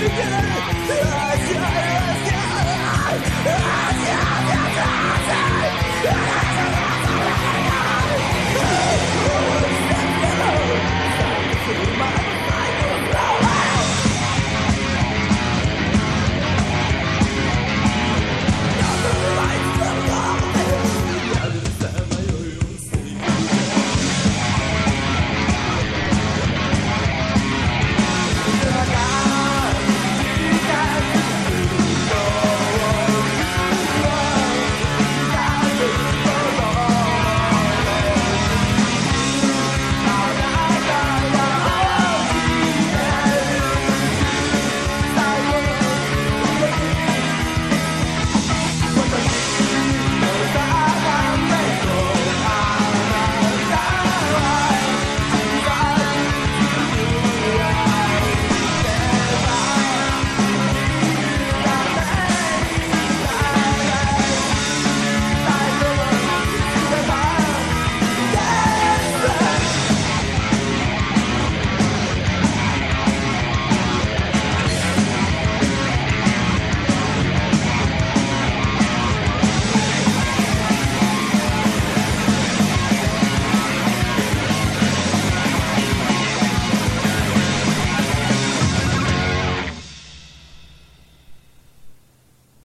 Get out of here!